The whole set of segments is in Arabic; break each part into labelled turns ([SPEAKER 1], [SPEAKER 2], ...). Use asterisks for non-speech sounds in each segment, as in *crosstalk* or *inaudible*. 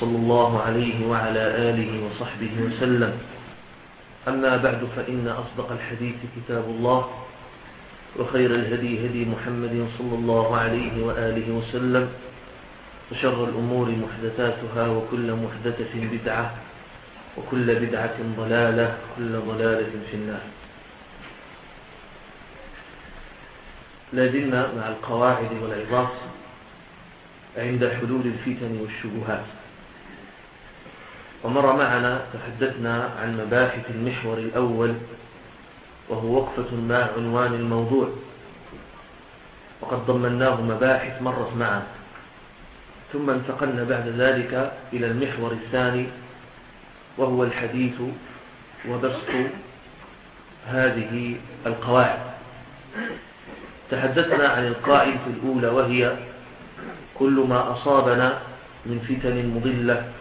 [SPEAKER 1] صلى الله عليه وعلى آله وصحبه وسلم. أما بعد فإن أصدق الحديث كتاب الله وخير الهدي هدي محمد صلى الله عليه وآله وسلم وشر الأمور محدثاتها وكل محدثة بدعة وكل بدعة ضلالة كل ضلالة في النار. لازلنا مع القواعد والعظات عند حلول الفتن والشبهات. ومر معنا تحدثنا عن مباحث المحور الأول وهو وقفة مع عنوان الموضوع. وقد ضمناه مباحث مرت معنا ثم انتقلنا بعد ذلك إلى المحور الثاني وهو الحديث وبسط هذه القواعد. تحدثنا عن القاعدة الأولى وهي كل ما أصابنا من فتن مضلة.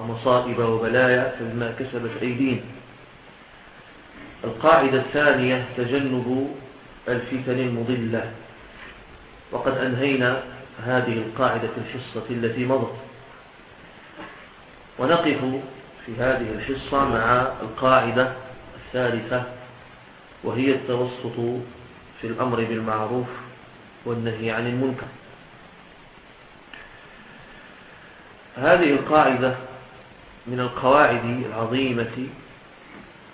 [SPEAKER 1] ومصائب وبلايا فبما كسبت أيدينا. القاعدة الثانية تجنب الفتن المضلة. وقد أنهينا هذه القاعدة في الحصة التي مضت. ونقف في هذه الحصة مع القاعدة الثالثة وهي التوسط في الأمر بالمعروف والنهي عن المنكر. هذه القاعدة من القواعد العظيمة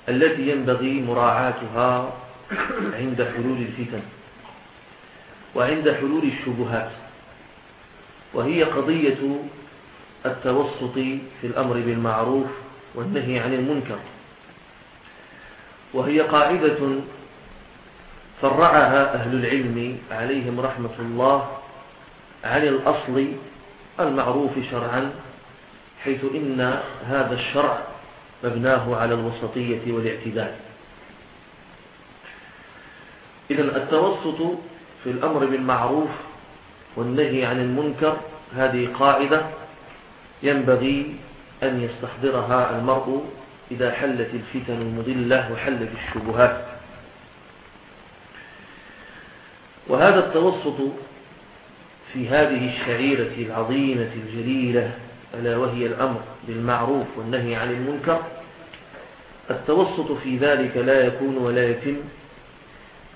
[SPEAKER 1] التي ينبغي مراعاتها عند حلول الفتن وعند حلول الشبهات وهي قضية التوسط في الأمر بالمعروف والنهي عن المنكر. وهي قاعدة فرعها أهل العلم عليهم رحمة الله عن الأصل المعروف شرعا حيث إن هذا الشرع مبناه على الوسطية والاعتدال. إذا التوسط في الأمر بالمعروف والنهي عن المنكر هذه قاعدة ينبغي أن يستحضرها المرء إذا حلت الفتن المضلة وحلت الشبهات. وهذا التوسط في هذه الشعيرة العظيمة الجليلة ألا وهي الأمر بالمعروف والنهي عن المنكر التوسط في ذلك لا يكون ولا يتم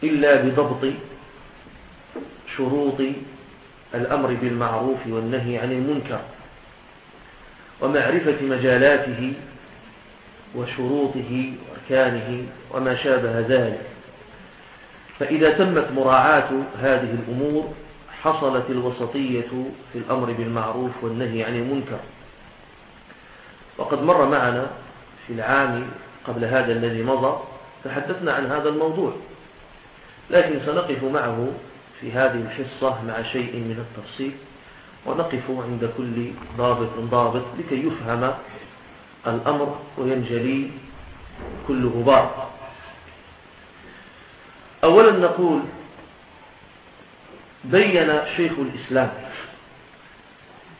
[SPEAKER 1] إلا بضبط شروط الأمر بالمعروف والنهي عن المنكر ومعرفة مجالاته وشروطه وأركانه وما شابه ذلك. فإذا تمت مراعاة هذه الأمور حصلت الوسطية في الأمر بالمعروف والنهي عن المنكر. وقد مر معنا في العام قبل هذا الذي مضى تحدثنا عن هذا الموضوع لكن سنقف معه في هذه الحصة مع شيء من التفصيل ونقف عند كل ضابط ضابط لكي يفهم الأمر وينجلي كل غبار. أولا نقول بين شيخ الإسلام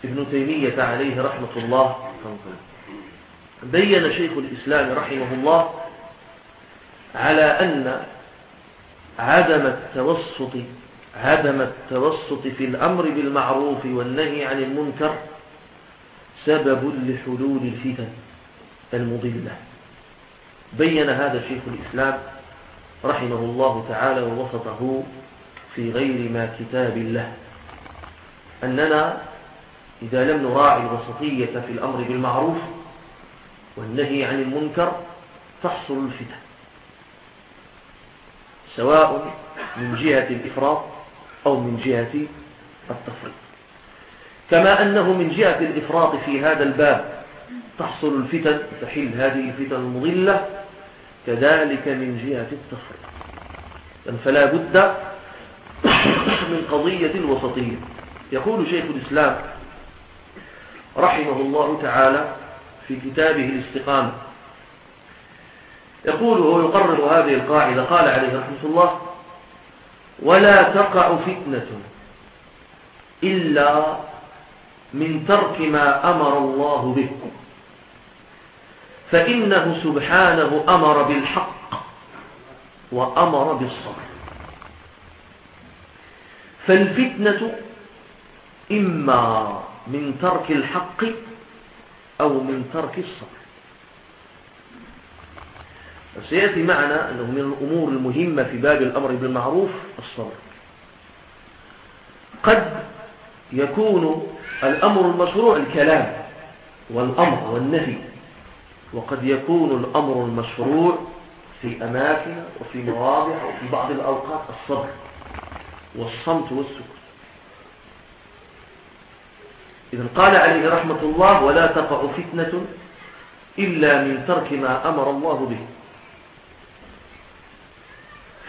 [SPEAKER 1] ابن تيمية عليه رحمة الله. بين شيخ الإسلام رحمه الله على أن عدم التوسط عدم التوسط في الأمر بالمعروف والنهي عن المنكر سبب لحلول الفتن المضلة. بين هذا شيخ الإسلام رحمه الله تعالى ووسطه في غير ما كتاب الله. أننا إذا لم نراعي الوسطية في الأمر بالمعروف والنهي عن المنكر تحصل الفتن. سواء من جهة الإفراط أو من جهة التفريط. كما أنه من جهة الإفراط في هذا الباب تحصل الفتن تحل هذه الفتن المضلة كذلك من جهة التفريط. فلا بد من قضية الوسطية يقول شيخ الإسلام رحمه الله تعالى في كتابه الاستقامة. يقول وهو يقرر هذه القاعدة قال عليه رحمة الله ولا تقع فتنة إلا من ترك ما أمر الله به. فإنه سبحانه أمر بالحق وأمر بالصبر. فالفتنة إما من ترك الحق أو من ترك الصبر. سيأتي معنا أنه من الأمور المهمة في باب الأمر بالمعروف الصبر. قد يكون الأمر المشروع الكلام والأمر والنهي وقد يكون الأمر المشروع في أماكن وفي مواضع وفي بعض الأوقات الصبر. والصمت والسكوت إذن قال عليه رحمة الله ولا تقع فتنة إلا من ترك ما أمر الله به.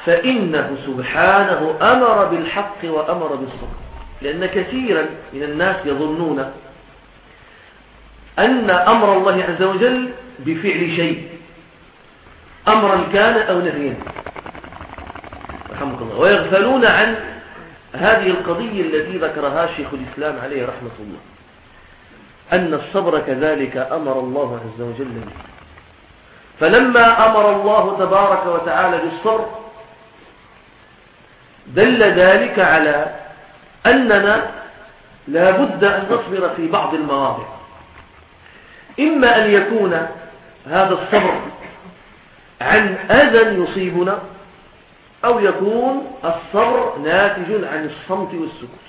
[SPEAKER 1] فإنه سبحانه أمر بالحق وأمر بالصبر. لأن كثيرا من الناس يظنون أن أمر الله عز وجل بفعل شيء أمرا كان أو نهيا. رحمك الله. ويغفلون عن هذه القضية التي ذكرها شيخ الإسلام عليه رحمة الله. أن الصبر كذلك أمر الله عز وجل به. فلما أمر الله تبارك وتعالى بالصبر دل ذلك على أننا لا بد أن نصبر في بعض المواضع. إما أن يكون هذا الصبر عن أذى يصيبنا أو يكون الصبر ناتج عن الصمت والسكوت.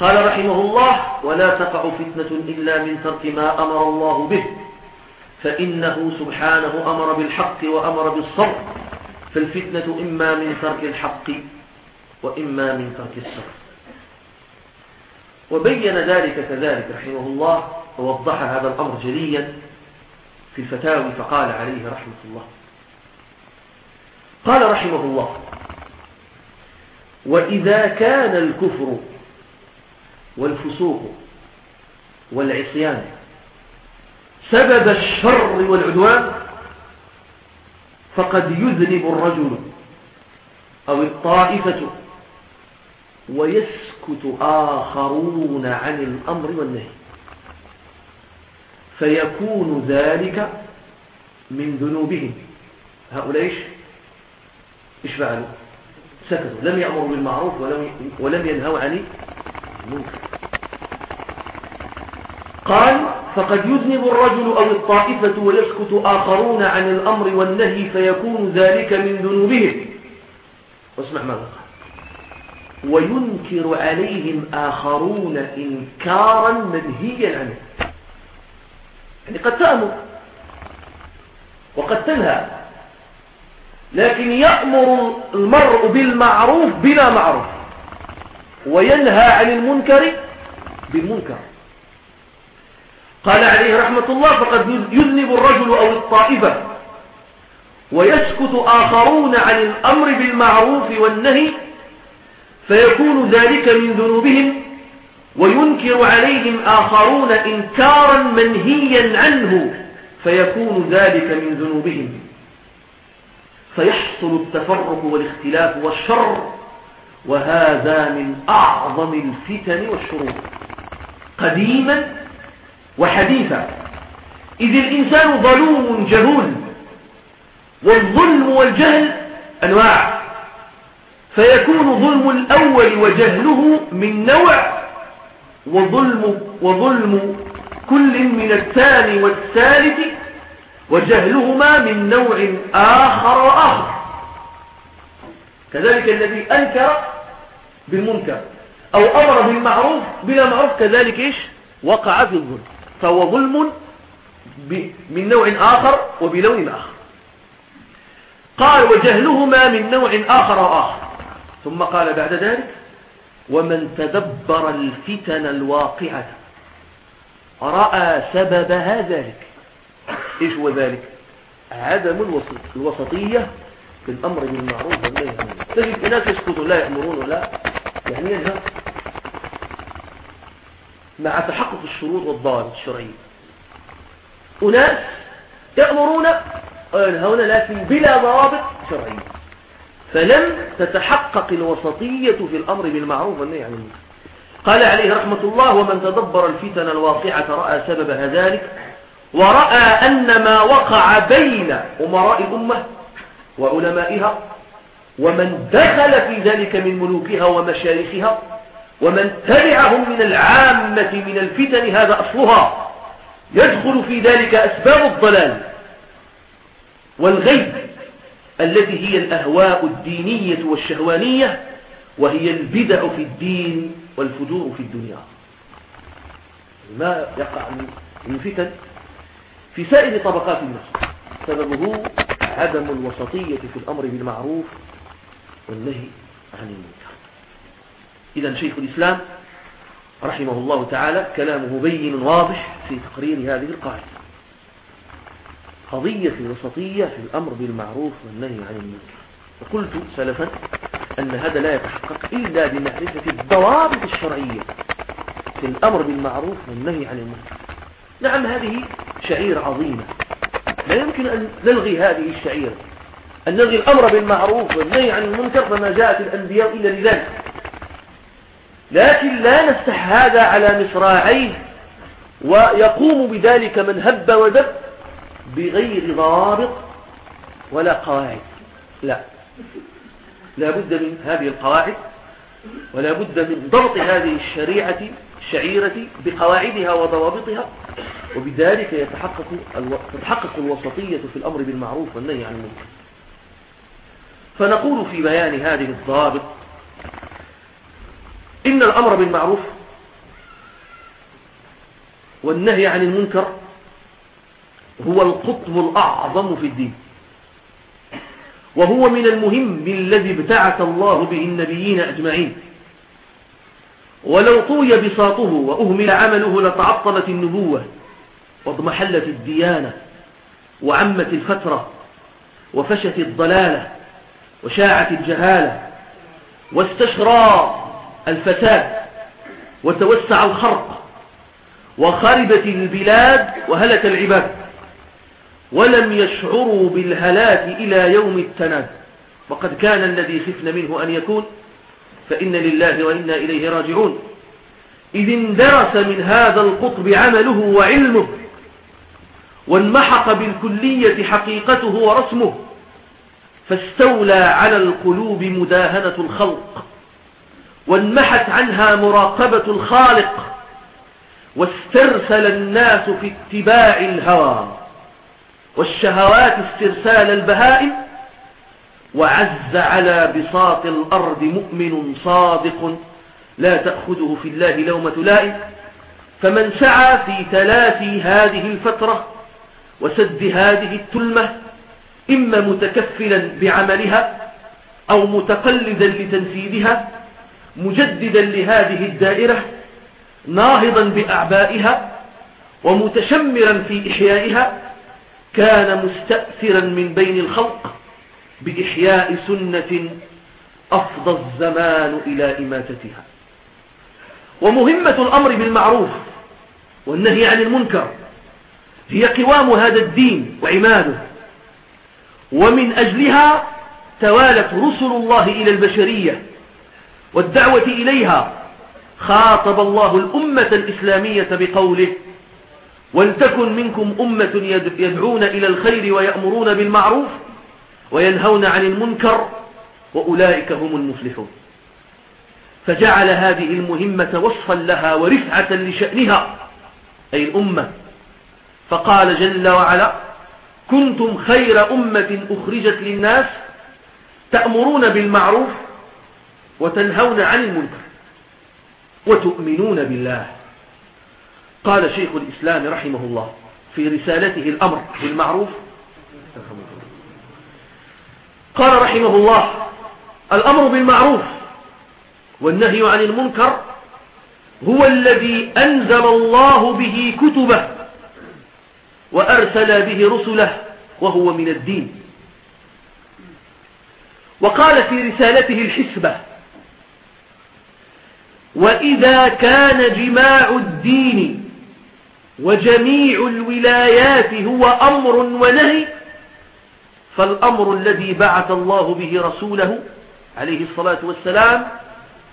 [SPEAKER 1] قال رحمه الله ولا تقع فتنة إلا من ترك ما أمر الله به فإنه سبحانه أمر بالحق وأمر بالصبر. فالفتنة إما من ترك الحق وإما من ترك الصبر. وبين ذلك كذلك رحمه الله ووضح هذا الأمر جليا في الفتاوي فقال عليه رحمة الله. قال رحمه الله وإذا كان الكفر والفسوق والعصيان سبب الشر والعدوان فقد يذنب الرجل أو الطائفة ويسكت آخرون عن الأمر والنهي. فيكون ذلك من ذنوبهم. هؤلاء إيش فعلوا سكتوا. لم يأمروا بالمعروف ولم, ولم ينهوا عن المنكر. قال فقد يذنب الرجل أو الطائفة ويسكت آخرون عن الأمر والنهي فيكون ذلك من ذنوبهم. واسمع ماذا قال. وينكر عليهم آخرون إنكارا منهيا عنه. يعني قد تأمر. وقد تنهى. لكن يأمر المرء بالمعروف بلا معروف وينهى عن المنكر بالمنكر. قال عليه رحمة الله فقد يذنب الرجل أو الطائفة ويسكت آخرون عن الأمر بالمعروف والنهي فيكون ذلك من ذنوبهم وينكر عليهم آخرون إنكارا منهيا عنه فيكون ذلك من ذنوبهم. فيحصل التفرق والاختلاف والشر وهذا من أعظم الفتن والشرور. قديما وحديثا. إذ الإنسان ظلوم جهول والظلم والجهل أنواع. فيكون ظلم الأول وجهله من نوع وظلم, وظلم كل من الثاني والثالث وجهلهما من نوع آخر وآخر. كذلك الذي أنكر بالمنكر أو أمر بالمعروف بلا معروف كذلك إيش؟ وقع في الظلم. فهو ظلم من نوع آخر وبلون آخر. قال وجهلهما من نوع آخر وآخر. ثم قال بعد ذلك ومن تدبر الفتن الواقعة. رأى سببها ذلك؟ إيش هو ذلك؟ عدم الوسط الوسطية في الأمر بالمعروف والنهي عن المنكر. تجد ناس يسكتوا لا يأمرون ولا يعني ينهى مع تحقق الشروط والضوابط الشرعية. أناس يأمرون وينهون لكن بلا ضوابط شرعية. فلم تتحقق الوسطية في الأمر بالمعروف والنهي عن المنكر. قال عليه رحمة الله ومن تدبر الفتن الواقعة رأى سبب ذلك ورأى أن ما وقع بين أمراء الأمة وعلمائها ومن دخل في ذلك من ملوكها ومشايخها ومن تبعهم من العامة من الفتن هذا أصلها يدخل في ذلك أسباب الضلال والغيب التي هي الأهواء الدينية والشهوانية وهي البدع في الدين والفجور في الدنيا. ما يقع من فتن في سائر طبقات الناس سببه عدم الوسطية في الأمر بالمعروف والنهي عن المنكر. إذا شيخ الإسلام رحمه الله تعالى كلامه بين واضح في تقرير هذه القاعدة. قضية الوسطية في الأمر بالمعروف والنهي عن المنكر. وقلت سلفا أن هذا لا يتحقق إلا بمعرفة الضوابط الشرعية في الأمر بالمعروف والنهي عن المنكر. نعم هذه شعيرة عظيمة. لا يمكن أن نلغي هذه الشعيرة. أن نلغي الأمر بالمعروف والنهي عن المنكر فما جاءت الأنبياء إلا لذلك. لكن لا نفتح هذا على مصراعيه ويقوم بذلك من هب ودب بغير ضابط ولا قواعد لا. لا بد من هذه القواعد ولا بد من ضبط هذه الشريعة الشعيرة بقواعدها وضوابطها وبذلك يتحقق تتحقق الوسطية في الأمر بالمعروف والنهي عن المنكر. فنقول في بيان هذه الضوابط إن الأمر بالمعروف والنهي عن المنكر هو القطب الأعظم في الدين وهو من المهم الذي ابتعث الله به النبيين أجمعين. ولو طوي بساطه وأهمل عمله لتعطلت النبوة واضمحلت الديانة وعمت الفترة وفشت الضلالة وشاعت الجهالة واستشرى الفساد وتوسع الخرق وخربت البلاد وهلك العباد ولم يشعروا بالهلاك إلى يوم التناد. وقد كان الذي خفن منه أن يكون فإن لله وإنا إليه راجعون. إذ اندرس من هذا القطب عمله وعلمه وانمحق بالكلية حقيقته ورسمه فاستولى على القلوب مداهنة الخلق وانمحت عنها مراقبة الخالق واسترسل الناس في اتباع الهوى والشهوات استرسال البهائم وعز على بساط الأرض مؤمن صادق لا تأخذه في الله لومة لائم فمن سعى في تلافي هذه الفترة وسد هذه التلمة إما متكفلا بعملها أو متقلدا لتنفيذها مجددا لهذه الدائرة ناهضا بأعبائها ومتشمرا في إحيائها كان مستأثرا من بين الخلق. بإحياء سنة أفضى الزمان إلى إماتتها. ومهمة الأمر بالمعروف والنهي عن المنكر هي قوام هذا الدين وعماده. ومن أجلها توالت رسل الله إلى البشرية والدعوة إليها خاطب الله الأمة الإسلامية بقوله ولتكن منكم أمة يدعون إلى الخير ويأمرون بالمعروف وينهون عن المنكر وأولئك هم المفلحون. فجعل هذه المهمة وصفا لها ورفعة لشأنها أي الأمة. فقال جل وعلا كنتم خير أمة أخرجت للناس تأمرون بالمعروف وتنهون عن المنكر وتؤمنون بالله. قال شيخ الإسلام رحمه الله في رسالته الأمر بالمعروف قال رحمه الله الأمر بالمعروف والنهي عن المنكر هو الذي أنزل الله به كتبه وأرسل به رسله وهو من الدين. وقال في رسالته الحسبة وإذا كان جماع الدين وجميع الولايات هو أمر ونهي فالأمر الذي بعث الله به رسوله عليه الصلاة والسلام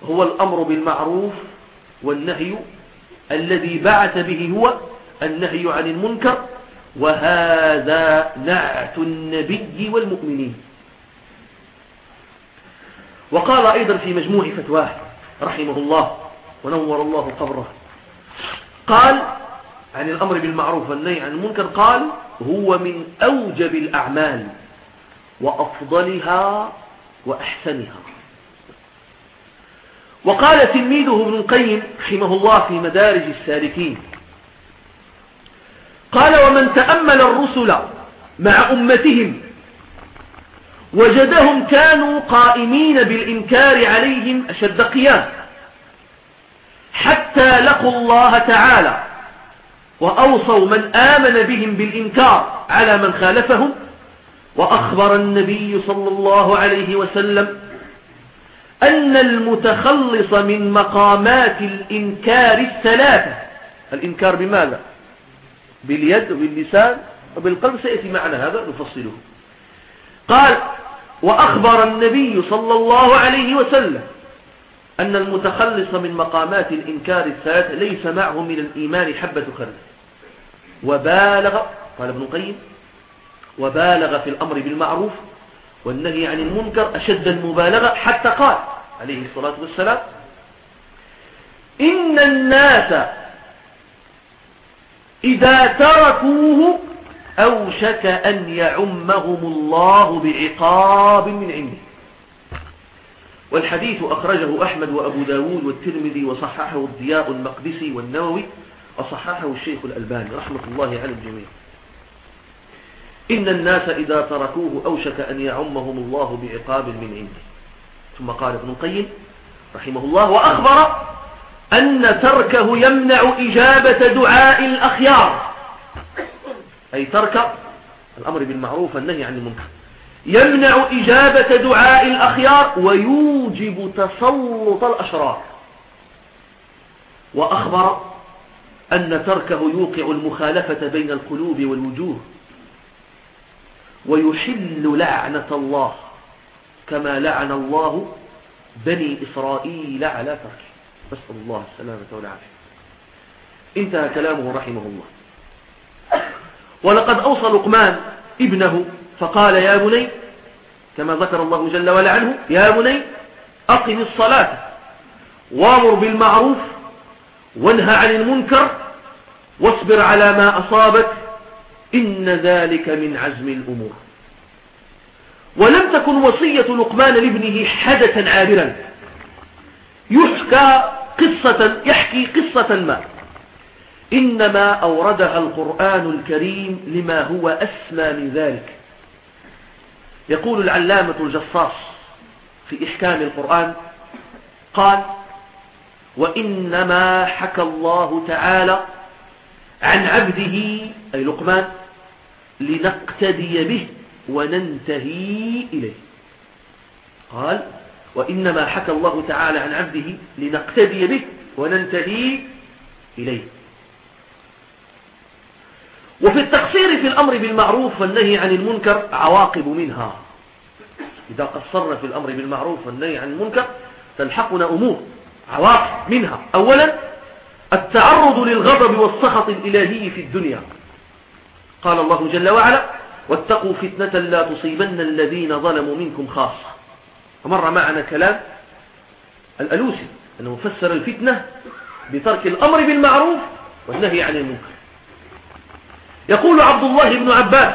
[SPEAKER 1] هو الأمر بالمعروف والنهي الذي بعث به هو النهي عن المنكر وهذا نعت النبي والمؤمنين. وقال أيضا في مجموع فتواه رحمه الله ونور الله قبره قال عن الأمر بالمعروف والنهي عن المنكر قال هو من أوجب الأعمال. وأفضلها وأحسنها. وقال تلميذه ابن القيم رحمه الله في مدارج السالكين قال ومن تأمل الرسل مع أمتهم وجدهم كانوا قائمين بالإنكار عليهم أشد قيام حتى لقوا الله تعالى وأوصوا من آمن بهم بالإنكار على من خالفهم وأخبر النبي صلى الله عليه وسلم أن المتخلص من مقامات الإنكار الثلاثة. الإنكار بماذا؟ باليد وباللسان وبالقلب. سيأتي معنا هذا نفصله. قال وأخبر النبي صلى الله عليه وسلم أن المتخلص من مقامات الإنكار الثلاثة ليس معه من الإيمان حبة خرد وبالغ قال ابن القيم وبالغ في الأمر بالمعروف والنهي عن المنكر أشد المبالغة حتى قال عليه الصلاة والسلام إن الناس إذا تركوه أوشك أن يعمهم الله بعقاب من عنده. والحديث أخرجه أحمد وأبو داود والترمذي وصححه الضياء المقدسي والنووي وصححه الشيخ الألباني رحمة الله على الجميع. إن الناس إذا تركوه أوشك أن يعمهم الله بعقاب من عنده. ثم قال ابن القيم رحمه الله وأخبر أن تركه يمنع إجابة دعاء الأخيار. أي ترك الأمر بالمعروف والنهي عن المنكر. يمنع إجابة دعاء الأخيار ويوجب تسلط الأشرار. وأخبر أن تركه يوقع المخالفة بين القلوب والوجوه. ويحل لعنة الله كما لعن الله بني إسرائيل على تركه. نسأل الله السلامة والعافية. انتهى كلامه رحمه الله. ولقد أوصى لقمان ابنه فقال يا بني كما ذكر الله جل وعلا عنه يا بني أقم الصلاة وأمر بالمعروف وانهى عن المنكر واصبر على ما أصابك إن ذلك من عزم الأمور. ولم تكن وصية لقمان لابنه حدثا عابرا. يحكى قصة يحكي قصة ما. إنما أوردها القرآن الكريم لما هو أسمى من ذلك. يقول العلامة الجصاص في إحكام القرآن قال وإنما حكى الله تعالى عن عبده أي لقمان لنقتدي به وننتهي إليه. قال وإنما حكى الله تعالى عن عبده لنقتدي به وننتهي إليه. وفي التقصير في الأمر بالمعروف والنهي عن المنكر عواقب منها. إذا قصرنا في الأمر بالمعروف والنهي عن المنكر تلحقنا أمور عواقب منها. أولا التعرض للغضب والسخط الإلهي في الدنيا. قال الله جل وعلا واتقوا فتنة لا تصيبن الذين ظلموا منكم خاصة. ومر معنا كلام الألوسي أنه فسر الفتنة بترك الأمر بالمعروف والنهي عن المنكر. يقول عبد الله بن عباس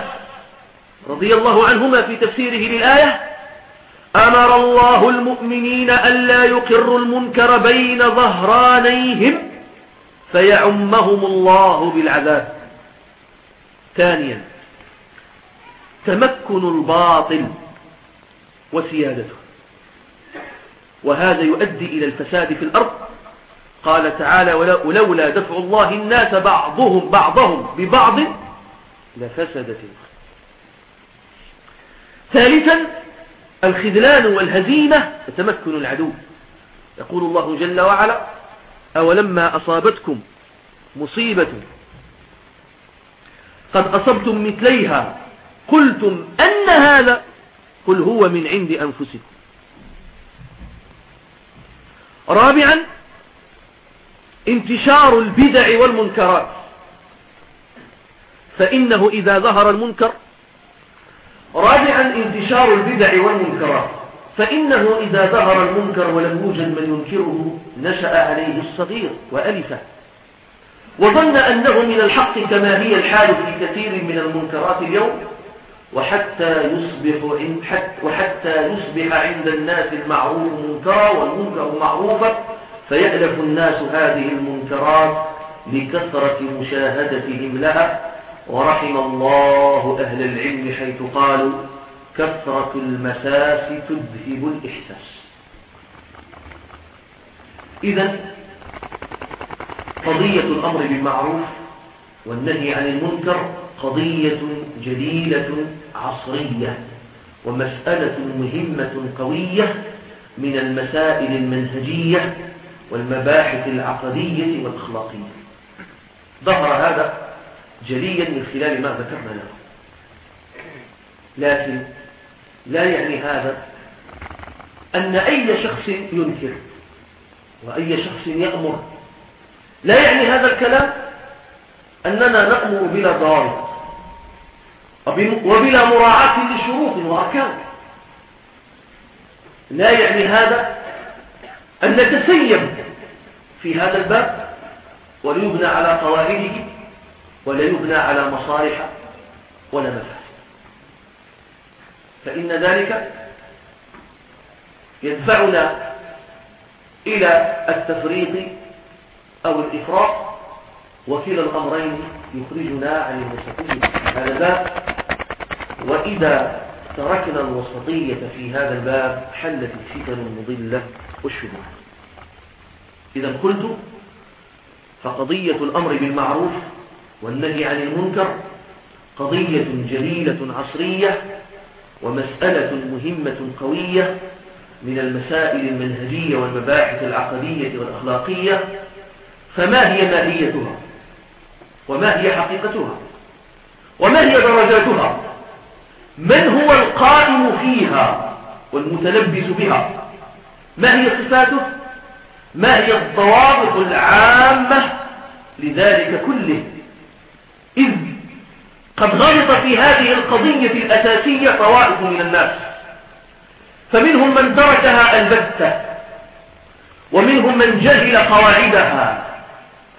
[SPEAKER 1] رضي الله عنهما في تفسيره للآية أمر الله المؤمنين ألا يقروا المنكر بين ظهرانيهم فيعمهم الله بالعذاب. ثانيا تمكن الباطل وسيادته. وهذا يؤدي إلى الفساد في الأرض. قال تعالى ولولا دفع الله الناس بعضهم بعضهم ببعض لفسدت ثالثا الخذلان والهزيمة وتمكن العدو. يقول الله جل وعلا أولما أصابتكم مصيبة قد أصبتم مثليها. قلتم أن هذا قل هو من عند أنفسكم. رابعا انتشار البدع والمنكرات. فإنه إذا ظهر المنكر. رابعا انتشار البدع والمنكرات. فإنه إذا ظهر المنكر ولم يوجد من ينكره نشأ عليه الصغير وألفه. وظن أنه من الحق كما هي الحال في كثير من المنكرات اليوم وحتى يصبح وحتى يصبح عند الناس المعروف منكرا والمنكر معروفا فيألف الناس هذه المنكرات لكثرة مشاهدتهم لها ورحم الله أهل العلم حيث قالوا كثرة المساس تذهب الإحساس. إذا قضية الأمر بالمعروف والنهي عن المنكر قضية جليلة عصرية ومسألة مهمة قوية من المسائل المنهجية والمباحث العقدية والأخلاقية. ظهر هذا جليا من خلال ما ذكرنا له لكن لا يعني هذا أن أي شخص ينكر وأي شخص يأمر لا يعني هذا الكلام أننا نأمر بلا ضابط وبلا مراعاة لشروط وأركان. لا يعني هذا أن نتسيب في هذا الباب وليبنى على قواعده ولا يبنى على مصالح ولا مفاسد. فإن ذلك يدفعنا إلى التفريط أو الإفراط وكلا الأمرين يخرجنا عن الوسطية في هذا الباب. وإذا تركنا الوسطية في هذا الباب حلت الفتن المضلة والشبهات. إذا قلت فقضية الأمر بالمعروف والنهي عن المنكر قضية جليلة عصرية ومسألة مهمة قوية من المسائل المنهجية والمباحث العقدية والأخلاقية فما هي ماهيتها؟ وما هي حقيقتها؟ وما هي درجاتها؟ من هو القائم فيها والمتلبس بها؟ ما هي صفاته؟ ما هي الضوابط العامة لذلك كله؟ إذ قد غلط في هذه القضية الأساسية طوائف من الناس. فمنهم من تركها البتة ومنهم من جهل قواعدها.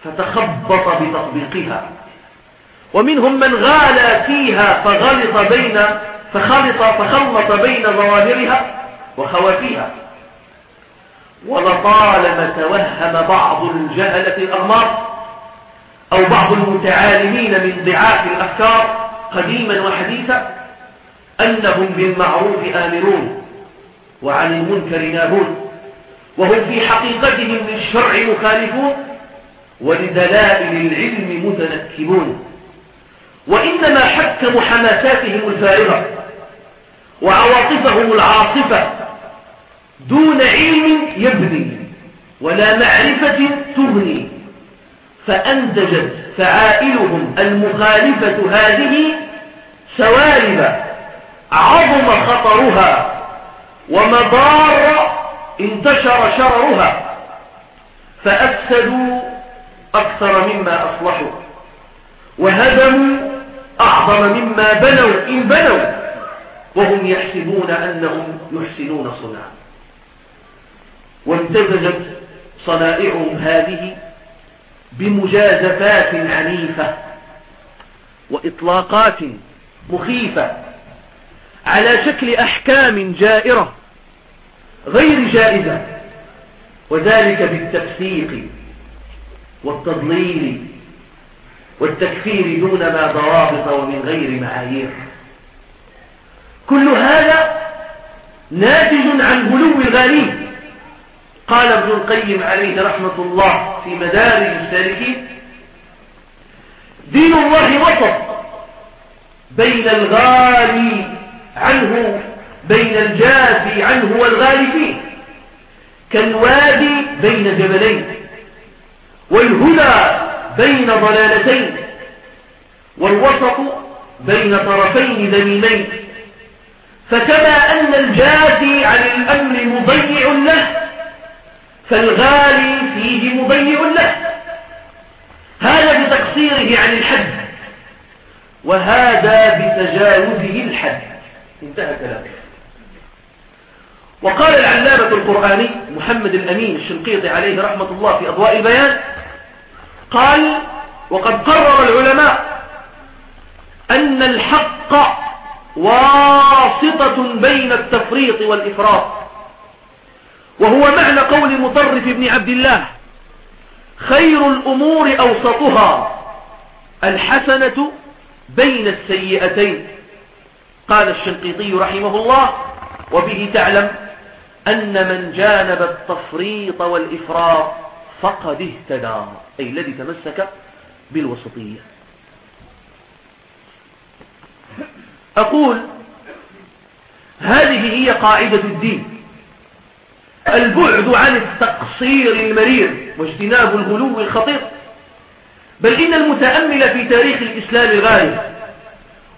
[SPEAKER 1] فتخبط بتطبيقها. ومنهم من غالى فيها فغلط بين فخلط فخلط بين ظواهرها وخوافيها ولطالما توهم بعض الجهلة الأغمار أو بعض المتعالمين من ضعاف الأفكار قديما وحديثا أنهم بالمعروف آمرون وعن المنكر ناهون وهم في حقيقتهم للشرع مخالفون ولدلائل العلم متنكبون. وإنما حكموا حماساتهم الفارغة وعواطفهم العاصفة دون علم يبني ولا معرفة تغني. فأنتجت فعائلهم المخالفة هذه سوالب عظم خطرها ومضار انتشر شررها. فأفسدوا أكثر مما أصلحوا. وهدموا أعظم مما بنوا إن بنوا. وهم يحسبون أنهم يحسنون صنعا. وامتزجت صنائعهم هذه بمجازفات عنيفة وإطلاقات مخيفة على شكل أحكام جائرة غير جائزة وذلك بالتفسيق والتضليل والتكفير دون ما ضوابط ومن غير معايير. كل هذا ناتج عن غلو الغالين قال ابن القيم عليه رحمة الله في مدارج السالكين دين الله وسط بين الغالي عنه بين الجافي عنه والغالي فيه كالوادي بين جبلين. والهدى بين ضلالتين والوسط بين طرفين ذميمين فكما أن الجازي عن الأمر مضيع له فالغالي فيه مضيع له. هذا بتقصيره عن الحد وهذا بتجاوزه الحد. انتهى كلامه. وقال العلامة القرآني محمد الأمين الشنقيطي عليه رحمة الله في أضواء البيان قال وقد قرر العلماء أن الحق واسطة بين التفريط والإفراط وهو معنى قول مطرف بن عبد الله خير الأمور أوسطها الحسنة بين السيئتين. قال الشنقيطي رحمه الله وبه تعلم أن من جانب التفريط والإفراط فقد اهتدى أي الذي تمسك بالوسطية. أقول هذه هي قاعدة الدين. البعد عن التقصير المرير واجتناب الغلو الخطير. بل إن المتأمل في تاريخ الإسلام الغالب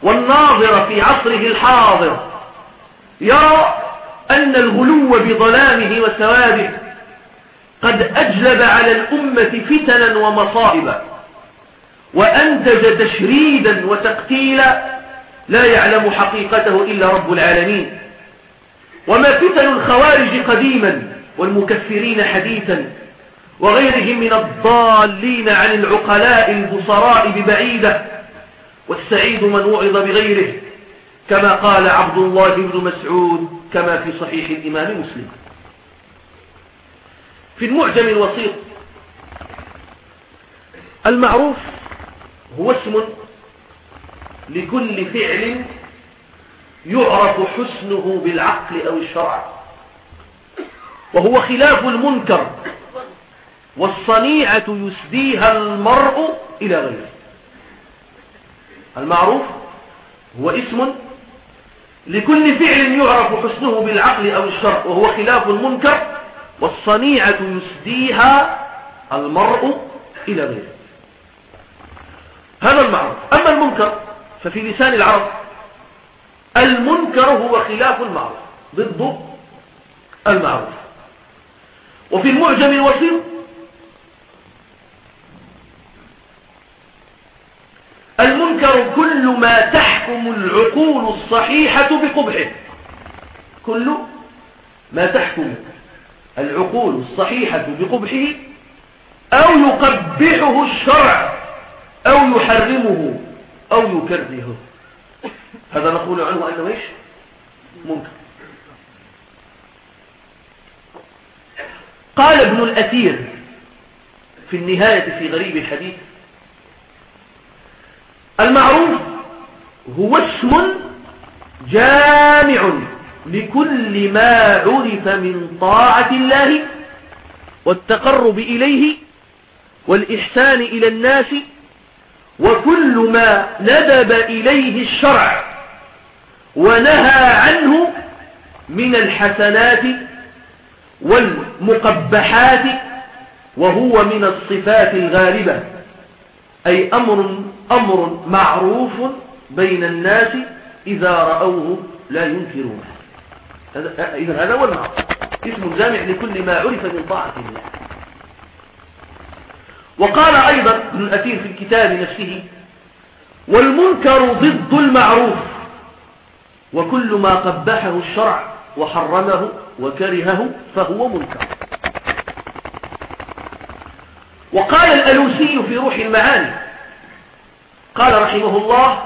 [SPEAKER 1] والناظر في عصره الحاضر يرى أن الغلو بظلامه وسواده قد أجلب على الأمة فتنا ومصائب وأنتج تشريدا وتقتيلا لا يعلم حقيقته إلا رب العالمين. وما فتن الخوارج قديما والمكفرين حديثا وغيرهم من الضالين عن العقلاء البصراء ببعيدة والسعيد من وعظ بغيره كما قال عبد الله بن مسعود كما في صحيح الإمام مسلم. في المعجم الوسيط المعروف هو اسم لكل فعل يعرف حسنه بالعقل أو الشرع. وهو خلاف المنكر والصنيعة يسديها المرء إلى غيره. المعروف هو اسم لكل فعل يعرف حسنه بالعقل أو الشرع وهو خلاف المنكر والصنيعة يسديها المرء إلى غيره. هذا المعروف. أما المنكر ففي لسان العرب المنكر هو خلاف المعروف ضد المعروف. وفي المعجم الوسيط المنكر كل ما تحكم العقول الصحيحة بقبحه. كل ما تحكم العقول الصحيحة بقبحه أو يقبحه الشرع أو يحرمه أو يكرهه. هذا نقول عنه أنه إيش؟ منكر قال ابن الأثير في النهاية في غريب الحديث المعروف هو اسم جامع. لكل ما عرف من طاعة الله والتقرب إليه والإحسان إلى الناس وكل ما ندب إليه الشرع ونهى عنه من الحسنات والمقبحات وهو من الصفات الغالبة أي أمر, أمر معروف بين الناس إذا رأوه لا ينكرونه. إذا هذا هو المعروف اسم جامع لكل ما عرف من طاعة الله وقال أيضا ابن الأثير في الكتاب نفسه والمنكر ضد المعروف وكل ما قبحه الشرع وحرمه وكرهه فهو منكر. وقال الألوسي في روح المعاني قال رحمه الله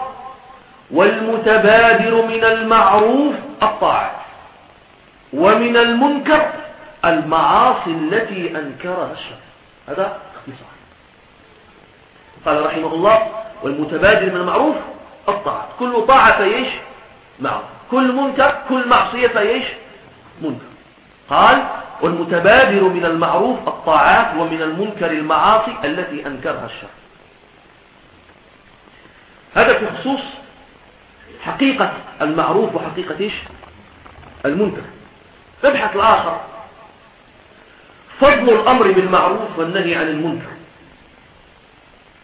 [SPEAKER 1] والمتبادر من المعروف الطاعات ومن المنكر المعاصي التي أنكرها الشرع. هذا اختصار قال رحمه الله والمتبادل من المعروف الطاعة. كل طاعة فيش معروف كل منكر كل معصية فيش منكر. قال والمتبادر من المعروف الطاعات ومن المنكر المعاصي التي أنكرها الشر هذا في خصوص حقيقة المعروف وحقيقة إيش؟ المنكر. مبحث الآخر. فضل الأمر بالمعروف والنهي عن المنكر.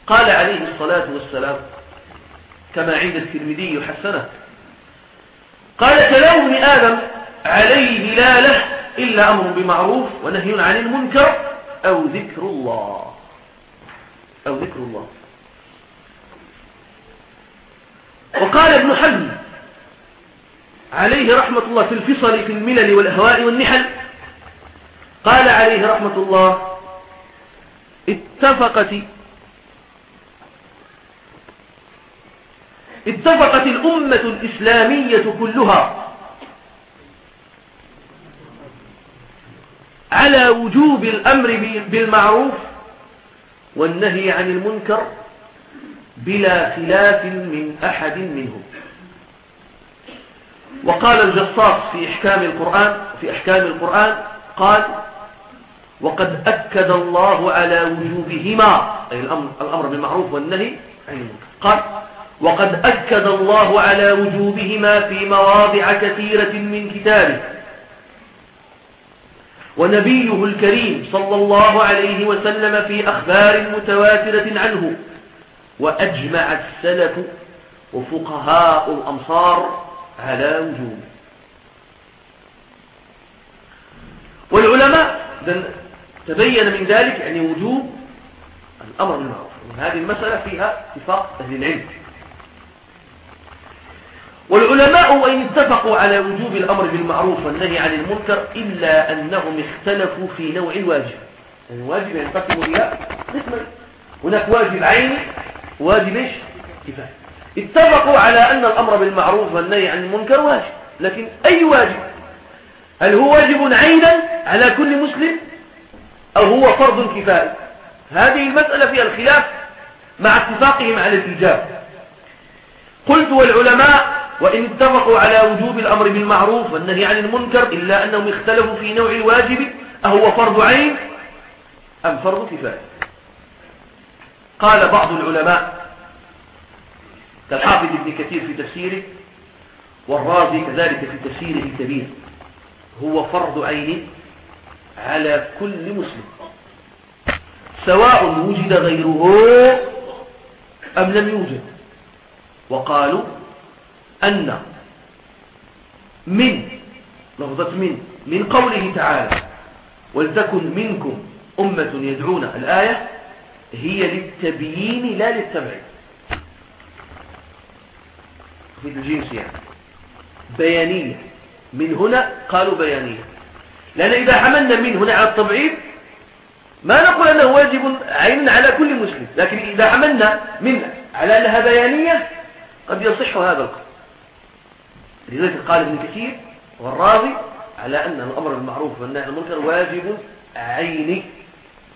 [SPEAKER 1] قال عليه الصلاة والسلام كما عند الترمذي حسنه قال ابن آدم عليه لا له إلا أمر بمعروف ونهي عن المنكر أو ذكر الله. أو ذكر الله. وقال ابن حزم عليه رحمة الله في الفصل في الملل والأهواء والنحل. قال عليه رحمة الله اتفقت اتفقت الأمة الإسلامية كلها على وجوب الأمر بالمعروف والنهي عن المنكر بلا خلاف من أحد منهم. وقال الجصاص في إحكام القرآن في أحكام القرآن قال وقد أكد الله على وجوبهما أي الأمر, الأمر بالمعروف والنهي قال وقد أكد الله على وجوبهما في مواضع كثيرة من كتابه. ونبيه الكريم صلى الله عليه وسلم في أخبار متواترة عنه. وأجمع السلف وفقهاء الأمصار على وجوب. والعلماء تبين من ذلك يعني وجوب الأمر بالمعروف. هذه المسألة فيها اتفاق أهل العلم. والعلماء وإن اتفقوا على وجوب الأمر بالمعروف والنهي عن المنكر إلا أنهم اختلفوا في نوع الواجب يعني الواجب ينقسم إلى قسما هناك واجب عيني واجب كفاية. اتفقوا على أن الأمر بالمعروف والنهي عن المنكر واجب. لكن أي واجب؟ هل هو واجب عينا على كل مسلم؟ أو هو فرض كفاية؟ هذه المسألة فيها الخلاف مع اتفاقهم على الإيجاب. قلت والعلماء وإن اتفقوا على وجوب الأمر بالمعروف والنهي عن المنكر إلا أنهم اختلفوا في نوع الواجب أهو فرض عين أم فرض كفاية؟ قال بعض العلماء كالحافظ ابن كثير في تفسيره والرازي كذلك في تفسيره الكبير. هو فرض عين على كل مسلم. سواء وجد غيره أم لم يوجد. وقالوا أن من لفظة من من قوله تعالى ولتكن منكم أمة يدعون الآية هي للتبيين لا للتبعيد. في الجنس يعني. بيانية. من هنا قالوا بيانية. لأن إذا حملنا من هنا على التبعيد ما نقول أنه واجب عين على كل مسلم. لكن إذا حملنا من على أنها بيانية قد يصح هذا القول. لذلك قال ابن كثير والراضي على أن الأمر بالمعروف والنهي عن المنكر واجب عيني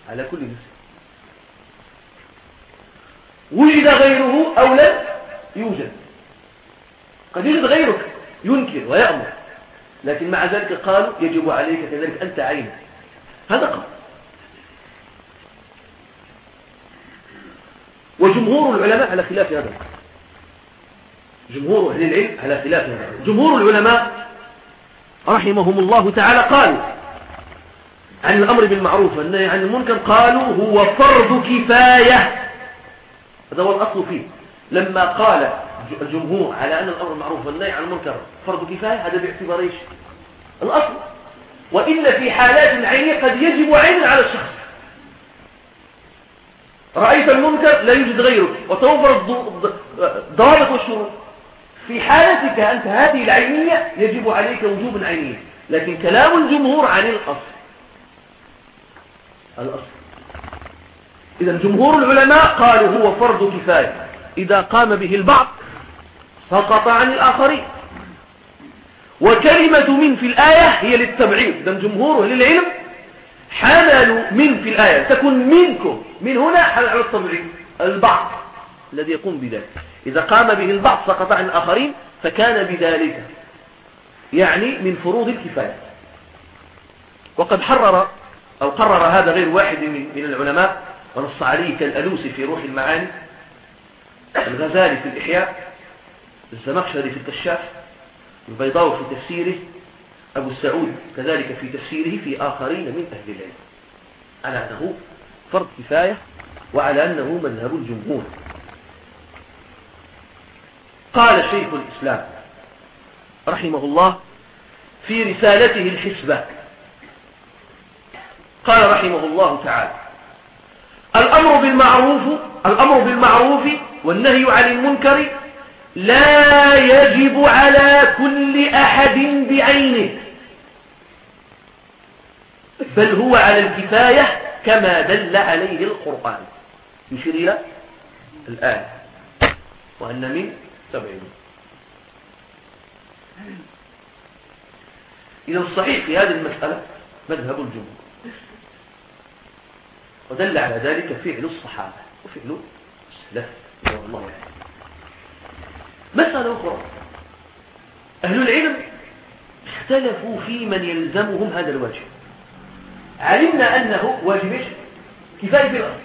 [SPEAKER 1] على كل مسلم. وجد غيره أو لم يوجد. قد يوجد غيرك ينكر ويأمر. لكن مع ذلك قالوا يجب عليك كذلك أنت عين هذا قال وجمهور العلماء على خلاف هذا جمهور أهل العلم على خلاف جمهور العلماء رحمهم الله تعالى قالوا عن الأمر بالمعروف والنهي عن المنكر قالوا هو فرض كفاية. هذا هو الأصل فيه. لما قال الجمهور على أن الأمر بالمعروف والنهي عن المنكر فرض كفاية هذا باعتبار إيش؟ الأصل. وإلا في حالات عينية قد يجب عين على الشخص. رأيت المنكر لا يوجد غيرك وتوفر الضوابط والشروط. في حالتك أنت هذه العينية يجب عليك وجوب عينية لكن كلام الجمهور عن الأصل. الأصل. إذا جمهور العلماء قالوا هو فرض كفاية. إذا قام به البعض سقط عن الآخرين. وكلمة من في الآية هي للتبعيد إذا جمهور للعلم حملوا من في الآية. تكون منكم. من هنا حمل على التبعيد البعض الذي يقوم بذلك. إذا قام به البعض سقط عن الآخرين فكان بذلك. يعني من فروض الكفاية. وقد حرر أو قرر هذا غير واحد من العلماء. ونص عليه كالألوسي في روح المعاني. الغزالي في الإحياء. الزمخشري في الكشاف البيضاوي في تفسيره أبو السعود كذلك في تفسيره في آخرين من أهل العلم. على أنه فرض كفاية وعلى أنه مذهب الجمهور. قال شيخ الإسلام رحمه الله في رسالته الحسبة قال رحمه الله تعالى الأمر بالمعروف الأمر بالمعروف والنهي عن المنكر لا يجب على كل أحد بعينه بل هو على الكفاية كما دل عليه القرآن. يشير إلى الآية وأن من؟ سبعين. إذا الصحيح في هذه المسألة مذهب الجمهور. ودل على ذلك فعل الصحابة وفعل السلف الله يعني. مسألة أخرى. أهل العلم اختلفوا في من يلزمهم هذا الواجب. علمنا أنه واجب كفاية في الأرض.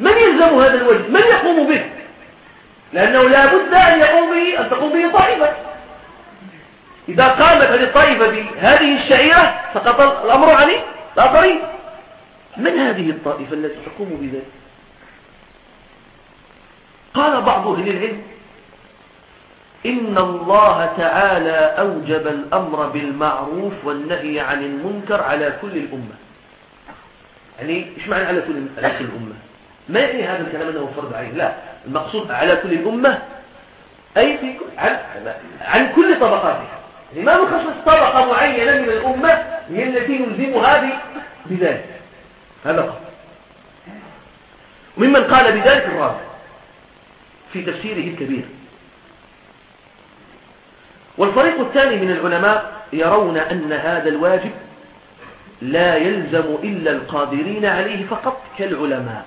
[SPEAKER 1] من يلزم هذا الواجب؟ من يقوم به؟ لأنه لا بد أن يقوم به أن تقوم به طائفة. إذا قامت هذه الطائفة بهذه الشعيرة سقط الأمر عن الآخرين. من هذه الطائفة التي تقوم بذلك؟ قال بعض أهل العلم إن الله تعالى أوجب الأمر بالمعروف والنهي عن المنكر على كل الأمة. يعني إيش معنى على كل, الأمة؟ ما يعني هذا الكلام أنه فرض عين لا. المقصود على كل الأمة أي في كل عن, عن كل طبقاتها. يعني ما نخصص طبقة معينة من الأمة هي التي نلزم هذه بذلك. هذا قول. وممن قال بذلك الرابع في تفسيره الكبير. والفريق الثاني من العلماء يرون أن هذا الواجب لا يلزم إلا القادرين عليه فقط كالعلماء.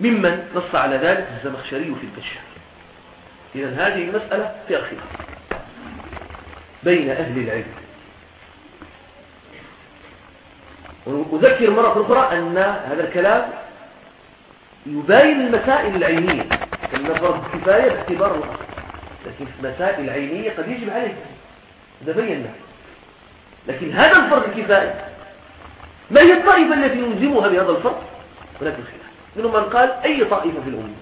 [SPEAKER 1] ممن نص على ذلك الزمخشري في الكشف إذا هذه المسألة في أخيرا بين أهل العلم. وأذكر مرة أخرى أن هذا الكلام يباين المسائل العينية أن فرض الكفاية باعتبار الأصل لكن في مسائل عينية قد يجب عليه هذا بينا لكن هذا الفرض الكفاية ما هي الطائفة التي يلزمها بهذا الفرض؟ هناك خلاف منهم من قال أي طائفة في الأمة؟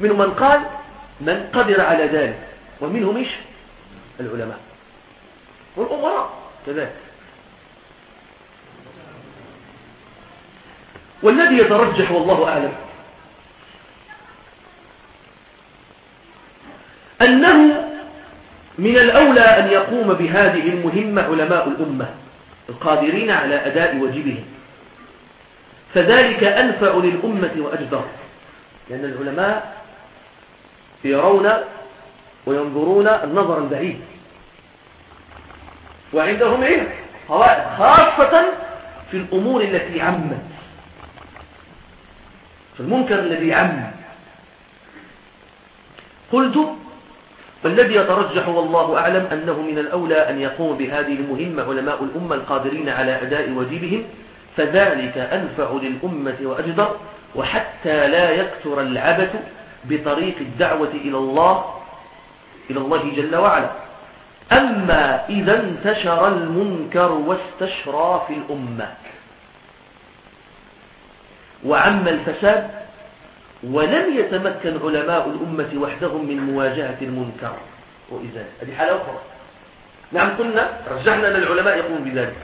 [SPEAKER 1] منهم من قال من قدر على ذلك. ومنهم إيش؟ العلماء. والأمراء كذلك. والذي يترجح والله أعلم أنه من الأولى أن يقوم بهذه المهمة علماء الأمة القادرين على أداء واجبهم. فذلك أنفع للأمة وأجدر لأن العلماء يرون وينظرون النظر البعيد وعندهم علم خاصة في الأمور التي عمت. في المنكر الذي عم. قلت فالذي يترجح والله أعلم أنه من الأولى أن يقوم بهذه المهمة علماء الأمة القادرين على أداء واجبهم فذلك أنفع للأمة وأجدر وحتى لا يكثر العبث بطريق الدعوة إلى الله إلى الله جل وعلا. أما إذا انتشر المنكر واستشرى في الأمة. وعم الفساد ولم يتمكن علماء الأمة وحدهم من مواجهة المنكر. وإزالة هذه حالة أخرى. نعم قلنا رجعنا للعلماء يقومون بذلك.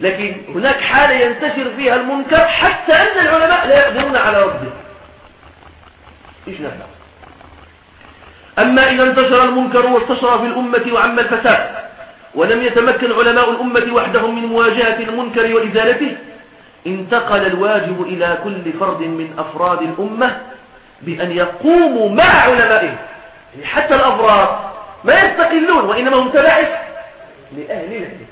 [SPEAKER 1] لكن هناك حالة ينتشر فيها المنكر حتى أن العلماء لا يقدرون على رده إيش نفع؟ أما إذا انتشر المنكر وانتشر في الأمة وعم الفساد ولم يتمكن علماء الأمة وحدهم من مواجهة المنكر وإزالته انتقل الواجب إلى كل فرد من أفراد الأمة بأن يقوموا مع علمائهم يعني حتى الأفراد ما يستقلون وإنما هم تبعث لأهل العلم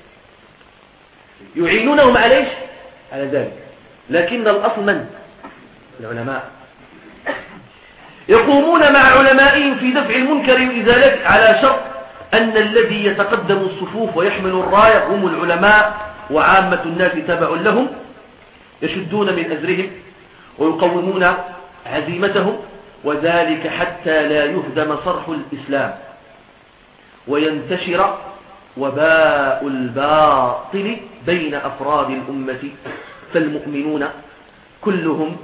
[SPEAKER 1] يعينونهم عليه على ذلك. لكن الأصل من؟ العلماء. يقومون مع علمائهم في دفع المنكر وإزالته على شرط أن الذي يتقدم الصفوف ويحمل الراية هم العلماء وعامة الناس تبع لهم. يشدون من أزرهم ويقومون عزيمتهم وذلك حتى لا يهدم صرح الإسلام. وينتشر وباء الباطل بين أفراد الأمة فالمؤمنون كلهم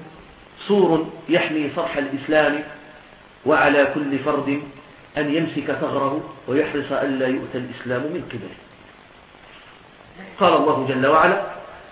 [SPEAKER 1] صور يحمي صرح الإسلام وعلى كل فرد أن يمسك ثغره ويحرص ألا يؤتى الإسلام من قبله. قال الله جل وعلا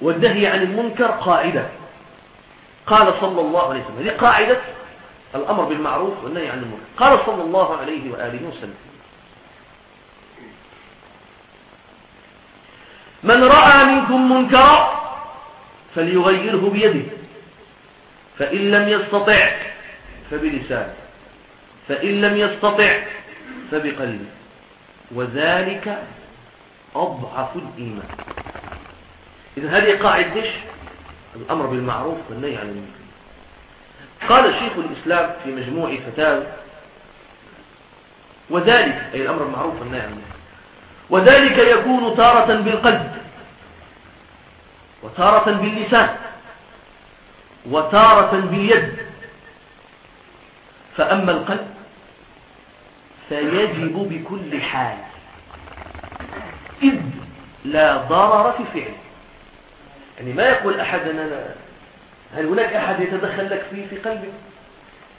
[SPEAKER 1] والنهي عن المنكر قاعدة. قال صلى الله عليه وسلم هذه قاعدة الأمر بالمعروف والنهي عن المنكر. قال صلى الله عليه وآله وسلم من رأى منكم منكرا فليغيره بيده فإن لم يستطع فبلسانه فإن لم يستطع فبقلبه. وذلك أضعف الإيمان. إذا هذه قاعدة الأمر بالمعروف والنهي عن المنكر. قال شيخ الإسلام في مجموع فتاوى وذلك أي الأمر بالمعروف والنهي عن المنكر. وذلك يكون تارة بالقلب وتارة باللسان وتارة باليد. فأما القلب فيجب بكل حال إذ لا ضرر في فعله. يعني ما يقول أحد أنا هل هناك أحد يتدخل لك فيه في قلبك؟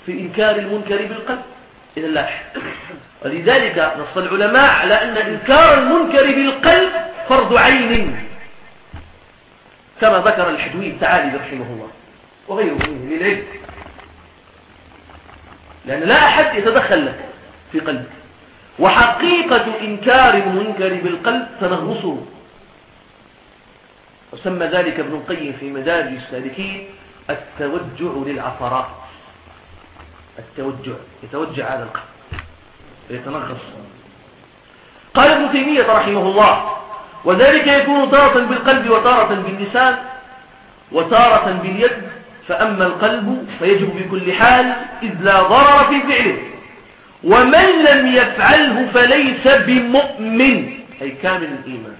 [SPEAKER 1] في إنكار المنكر بالقلب؟ إذا لا. ولذلك نص العلماء على أن إنكار المنكر بالقلب فرض عين. كما ذكر الحدوي التعالي رحمه الله وغيره منه للعلم لأن لا أحد يتدخل لك في قلبك. وحقيقة إنكار المنكر بالقلب تنغصه. وسمى ذلك ابن القيم في مدارج السالكين التوجع للعثرات التوجع يتوجع على القلب يتنغص. قال ابن تيمية رحمه الله وذلك يكون تارة بالقلب وتارة باللسان وتارة باليد فأما القلب فيجب بكل حال إذ لا ضرر في فعله. ومن لم يفعله فليس بمؤمن. أي كامل الإيمان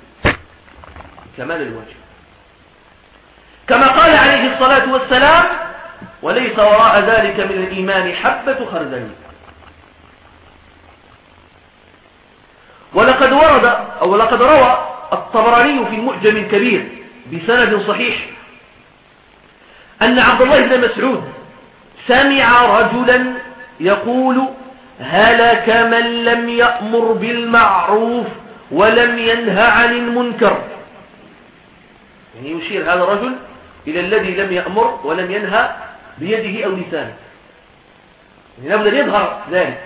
[SPEAKER 1] كمال الوجه. كما قال عليه الصلاة والسلام وليس وراء ذلك من الإيمان حبة خردل ولقد ورد أو لقد روى الطبراني في المعجم الكبير بسند صحيح أن عبد الله بن مسعود سمع رجلا يقول هلك من لم يأمر بالمعروف ولم ينهى عن المنكر يعني يشير هذا الرجل إلى الذي لم يأمر ولم ينهى بيده أو لسانه. يعني لابد أن يظهر ذلك.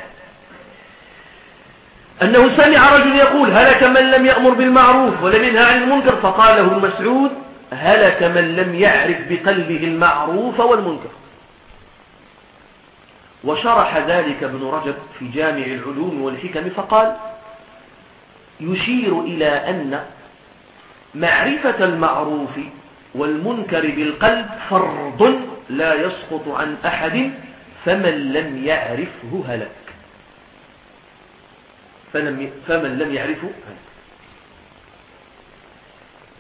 [SPEAKER 1] أنه سمع رجل يقول هلك من لم يأمر بالمعروف ولم ينهى عن المنكر؟ فقال له المسعود هلك من لم يعرف بقلبه المعروف والمنكر. وشرح ذلك ابن رجب في جامع العلوم والحكم فقال يشير إلى أن معرفة المعروف والمنكر بالقلب فرض لا يسقط عن أحد فمن لم يعرفه هلك. فمن لم يعرفه هلك.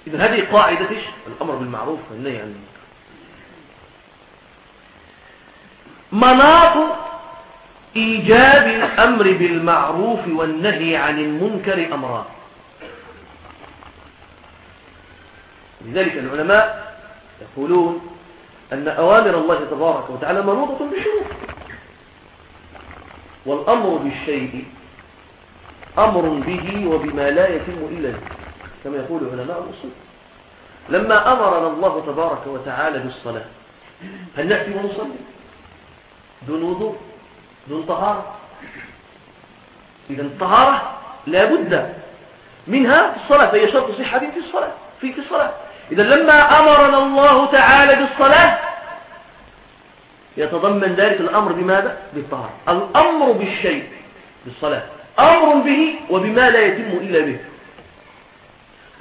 [SPEAKER 1] إذن هذه قاعدة الأمر بالمعروف والنهي عن المنكر. مناط إيجاب الأمر بالمعروف والنهي عن المنكر أمران. لذلك العلماء يقولون أن أوامر الله تبارك وتعالى منوطة بشروط والأمر بالشيء أمر به وبما لا يتم إلا به كما يقول علماء الأصول. لما أمرنا الله تبارك وتعالى بالصلاة هل نأتي ونصلي؟ دون وضوء دون طهارة. إذا الطهارة لا بد منها في الصلاة فهي شرط صحة في الصلاة في الصلاة. إذا لما أمرنا الله تعالى بالصلاة يتضمن ذلك الأمر بماذا؟ بالطهارة. الأمر بالشيء بالصلاة. أمر به وبما لا يتم إلا به.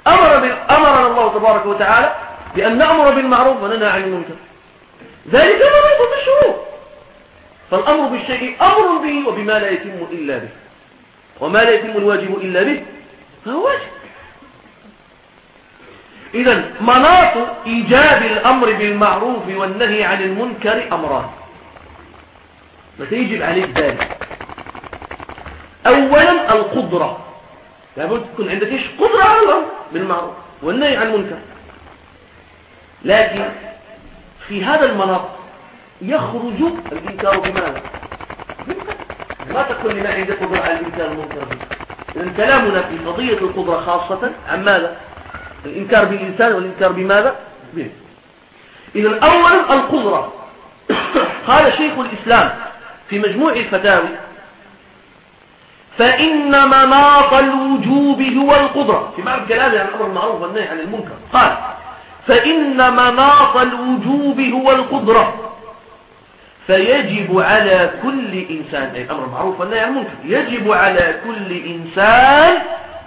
[SPEAKER 1] أمر أمرنا الله تبارك وتعالى بأن نأمر بالمعروف وننهى عن المنكر. ذلك منوط بالشروط. فالأمر بالشيء أمر به وبما لا يتم إلا به. وما لا يتم الواجب إلا به فهو واجب. إذا مناط إيجاب الأمر بالمعروف والنهي عن المنكر أمران. متى يجب عليك ذلك. أولا القدرة. لابد تكون عندك إيش؟ قدرة على الأمر بالمعروف والنهي عن المنكر. لكن في هذا المناط يخرج الإنكار بماذا؟ ما تكون لما عندك قدرة على الإنكار المنكر إذن كلامنا في قضية القدرة خاصة عن ماذا؟ الإنكار بالإنسان والإنكار بماذا؟ به. إذا أولا القدرة. *coughs* قال شيخ الإسلام في مجموع الفتاوي فإن مناط الوجوب هو القدرة. في معنى كلامه عن الأمر المعروف والنهي عن المنكر. قال فإن مناط الوجوب هو القدرة. فيجب على كل إنسان أي الأمر المعروف والنهي عن المنكر يجب على كل إنسان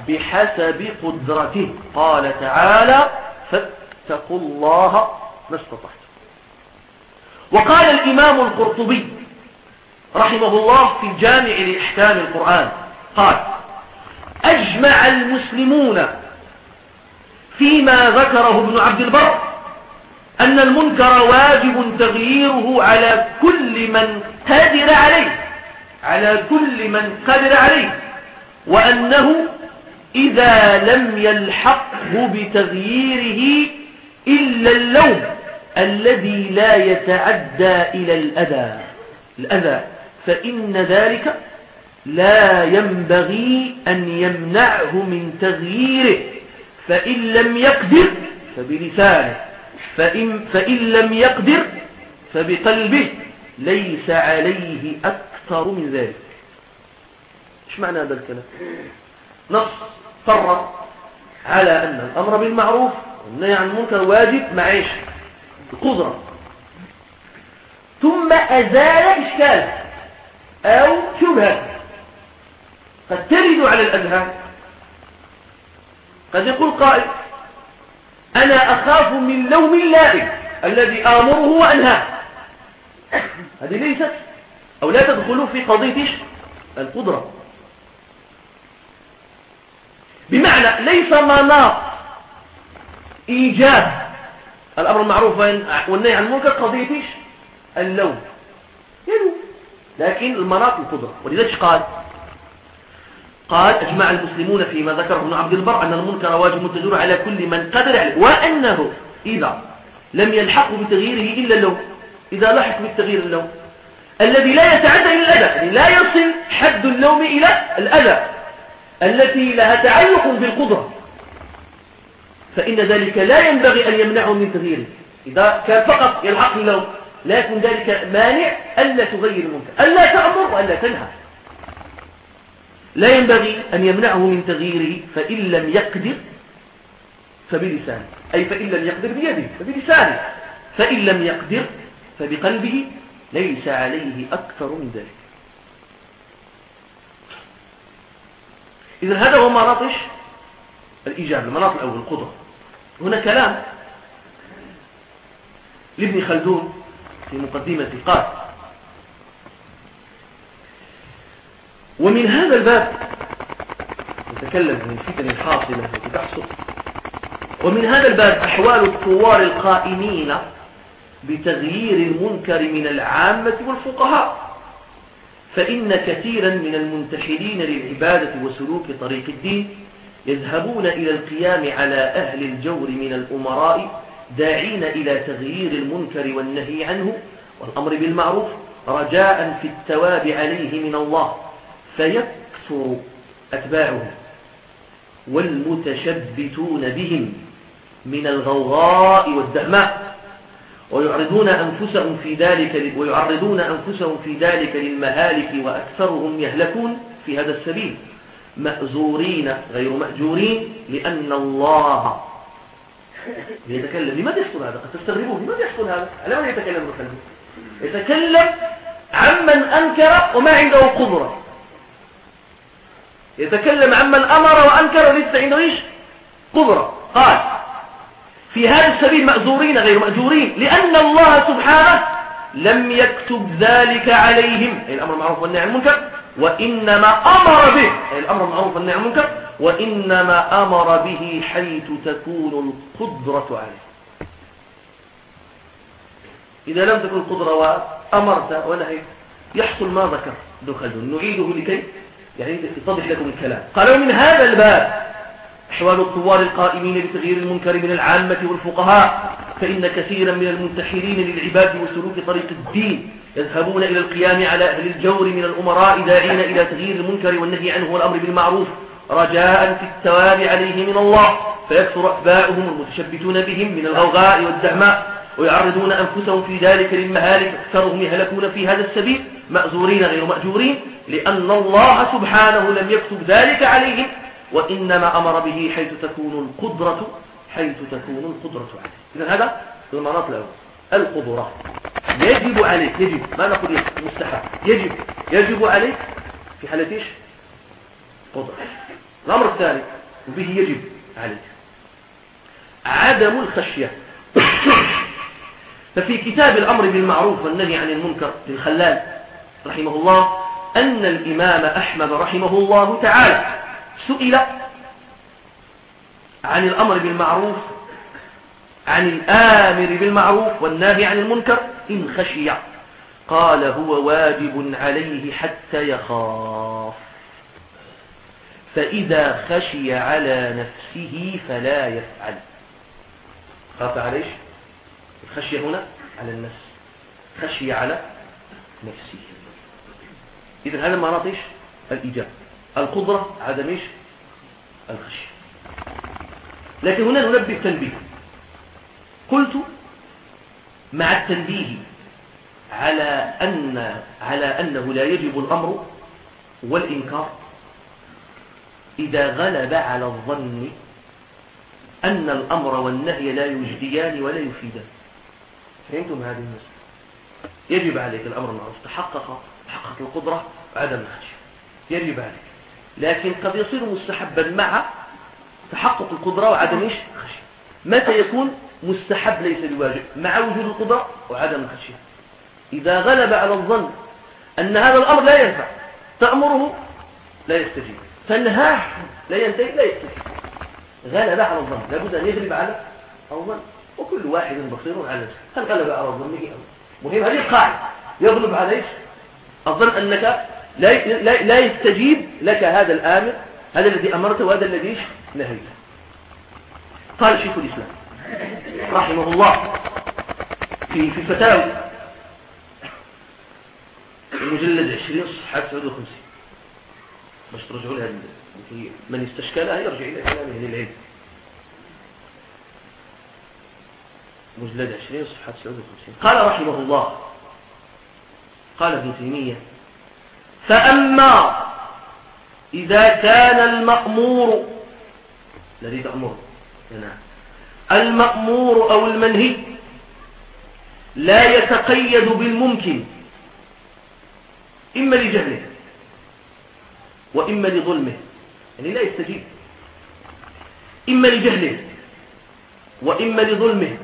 [SPEAKER 1] بحسب قدرته. قال تعالى فاتقوا الله ما استطعتم. وقال الإمام القرطبي رحمه الله في الجامع لإحكام القرآن قال أجمع المسلمون فيما ذكره ابن عبد البر أن المنكر واجب تغييره على كل من قادر عليه على كل من قادر عليه وأنه إذا لم يلحقه بتغييره إلا اللوم الذي لا يتعدى إلى الأذى. الأذى. فإن ذلك لا ينبغي أن يمنعه من تغييره. فإن لم يقدر فبلسانه. فإن, فإن لم يقدر فبقلبه. ليس عليه أكثر من ذلك. إيش معنى هذا الكلام؟ نص فرق على أن الأمر بالمعروف والنهي عن المنكر واجب مع إيش القدرة. ثم أزال إشكال أو شبهة. قد ترد على الأذهان. قد يقول قائل أنا أخاف من لوم اللائم الذي آمره وأنهاه. هذه ليست أو لا تدخلوا في قضية القدرة. بمعنى ليس مناط. إيجاب. الأمر المعروف والنهي عن المنكر قضية اللوم. لكن المناط القدرة. ولذلك قال؟ قال أجمع المسلمون فيما ذكره ابن عبد البر أن المنكر واجب تدور على كل من قدر عليه وأنه إذا لم يلحق بتغييره إلا اللوم. إذا لحق بالتغيير اللوم. الذي لا يتعدى إلى الأذى يعني لا يصل حد اللوم إلى الأذى. التي لها تعلق بالقدرة. فإن ذلك لا ينبغي أن يمنعه من تغييره. إذا كان فقط يلحق اللوم لا يكون ذلك مانع ألا تغير المنكر ألا تأمر وألا تنهى. لا ينبغي أن يمنعه من تغييره فإن لم يقدر فبلسانه. أي فإن لم يقدر بيده فبلسانه. فإن لم يقدر فبقلبه ليس عليه أكثر من ذلك. إذا هذا هو مناطش الإيجاب المناط الأول القدرة هنا كلام لابن خلدون في مقدمة قال ومن هذا الباب نتكلم عن الفتن الحاصلة التي تحصل. ومن هذا الباب أحوال الثوار القائمين بتغيير المنكر من العامة والفقهاء. فإن كثيرا من المنتحلين للعبادة وسلوك طريق الدين يذهبون إلى القيام على أهل الجور من الأمراء داعين إلى تغيير المنكر والنهي عنه والأمر بالمعروف رجاء في التواب عليه من الله فيكثر أتباعه والمتشبتون بهم من الغوغاء والدهماء. ويعرضون أنفسهم في ذلك ويعرضون أنفسهم في ذلك للمهالك وأكثرهم يهلكون في هذا السبيل. مأزورين غير مأجورين لأن الله يتكلم. لماذا يحصل هذا؟ قد تستغربون. لماذا يحصل هذا؟ على من يتكلم المكلم يتكلم عمن أنكر وما عنده قدرة. يتكلم عمن أمر وأنكر وليس عنده إيش؟ قدرة. قال في هذا السبيل مأزورين غير مأجورين لأن الله سبحانه لم يكتب ذلك عليهم. أي الأمر المعروف والنهي عن المنكر وإنما أمر به. أي الأمر المعروف والنهي عن المنكر وإنما أمر به حيث تكون القدرة عليه. إذا لم تكن القدرة وأمرت ونهيت يحصل ما ذكر. دخل نعيده لكي يعني يتضح لكم الكلام. قالوا من هذا الباب أحوال الثوار القائمين بتغيير المنكر من العامة والفقهاء فإن كثيرا من المنتحرين للعباد وسلوك طريق الدين يذهبون إلى القيام على أهل الجور من الأمراء داعين إلى تغيير المنكر والنهي عنه والأمر بالمعروف رجاء في الثواب عليه من الله فيكثر أتباعهم المتشبتون بهم من الغوغاء والدهماء ويعرضون أنفسهم في ذلك للمهالك أكثرهم يهلكون في هذا السبيل مأزورين غير مأجورين لأن الله سبحانه لم يكتب ذلك عليهم وإنما أمر به حيث تكون القدرة حيث تكون القدرة عليه. إذن هذا المناط الأول. القدرة. يجب عليك يجب. ما نقول مستحب. يجب. يجب عليك في حالة إيش؟ قدرة. الأمر الثاني وبه يجب عليك. عدم الخشية. *coughs* ففي كتاب الأمر بالمعروف والنهي عن المنكر للخلال رحمه الله أن الإمام أحمد رحمه الله تعالى سئل عن الأمر بالمعروف عن الآمر بالمعروف والناهي عن المنكر إن خشي. قال هو واجب عليه حتى يخاف. فإذا خشي على نفسه فلا يفعل. خاف عليش الخشية هنا على النفس. خشي على نفسه. إذن هذا ما نطيش الإجابة القدرة عدم إيش الخشية. لكن هنا ننبه تنبيه. قلت مع التنبيه على أن على أنه لا يجب الأمر والإنكار إذا غلب على الظن أن الأمر والنهي لا يجديان ولا يفيدان. فهمتم هذه المسألة؟ يجب عليك الأمر المعروف تحقق تحقق القدرة وعدم الخشية. يجب عليك. لكن قد يصير مستحبا مع تحقق القدرة وعدم إيش؟ الخشية متى يكون مستحب ليس بواجب مع وجود القدرة وعدم الخشية. إذا غلب على الظن أن هذا الأمر لا ينفع تأمره لا يستجيب. تنهاه لا ينتهي لا يستجيب. غلب على الظن. لابد أن يغلب على الظن. وكل واحد بصير على نفسه. هل غلب على ظنه أو مهم. هذه القاعدة يغلب عليك الظن أنك لا لا يستجيب لك هذا الآمر هذا الذي أمرته وهذا الذي نهيته قال شيخ الإسلام رحمه الله في في الفتاوى المجلد 20 صفحة 59 باش ترجعوا لها من استشكلها يرجع إلى كلام أهل العلم. مجلد 20 صفحة 59 قال رحمه الله قال ابن تيمية فأما إذا كان المأمور الذي تأمر المأمور أو المنهي لا يتقيد بالممكن إما لجهله وإما لظلمه يعني لا يستجيب إما لجهله وإما لظلمه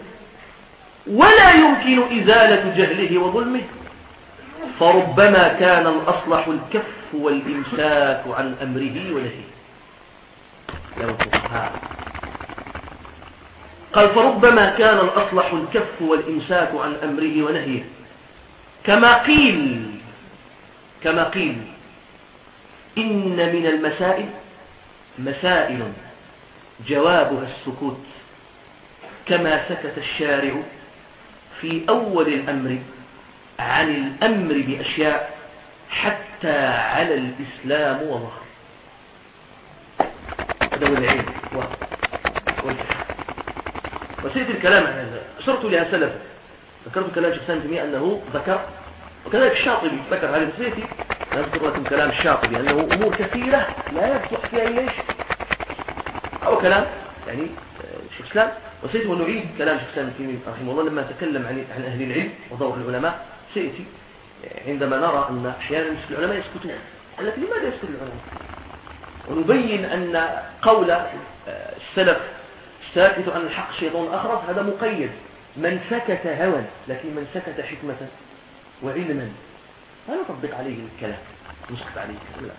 [SPEAKER 1] ولا يمكن إزالة جهله وظلمه. فربما كان الأصلح الكف والإمساك عن أمره ونهيه. لو قال فربما كان الأصلح الكف والإمساك عن أمره ونهيه. كما قيل كما قيل إن من المسائل مسائل جوابها السكوت كما سكت الشارع في أول الأمر عن الأمر بأشياء حتى على الإسلام وظهر. هو العلم. وسيد الكلام عن هذا. أشرت لها سلفا ذكرت كلام شيخ سامي تيمية أنه ذكر. وكذلك الشاطبي ذكر هذا السيتي أذكر لكم كلام الشاطبي أنه أمور كثيرة لا يصلح فيها إلا إيش؟ أو كلام. يعني آه، شيخ سلام وسيتي ونعيد كلام شيخ سامي تيمية رحمه الله لما تكلم عن عن أهل العلم ودور العلماء. سيأتي عندما نرى أن أحيانا العلماء يسكتون. لكن لماذا يسكت العلماء؟ ونبين أن قول آه، السلف ساكت عن الحق شيطان أخرس هذا مقيد. من سكت هوى لكن من سكت حكمة وعلما لا نطبق عليه الكلام. نسكت عليه لا.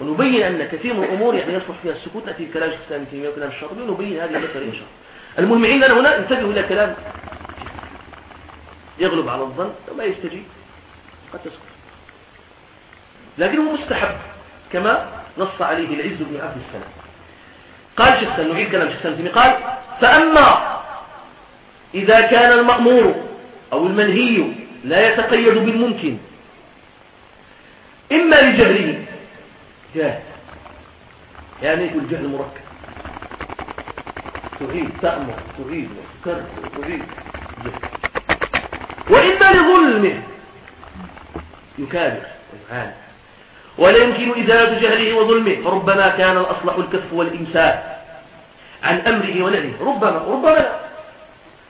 [SPEAKER 1] ونبين أن كثير من الأمور يعني يصلح فيها السكوت نأتي كلام شيخ الإسلام تيمية الشاطبي ونبين هذه المسألة إن شاء الله. المهم عندنا هنا انتبهوا إلى كلام يغلب على الظن وما يستجيب قد تسكت. لكنه مستحب كما نص عليه العز بن عبد السلام. قال شيخ نعيد كلام تيمية قال فأما إذا كان المأمور أو المنهي لا يتقيد بالممكن إما لجهله جاهل يعني يقول جهل مركب. تعيد تأمر تعيد وتكرر تعيد جهل وإما لظلمه يكابر ويعاني. ولا يمكن إزالة جهله وظلمه. فربما كان الأصلح الكف والإمساك عن أمره ونهيه. ربما ربما لا.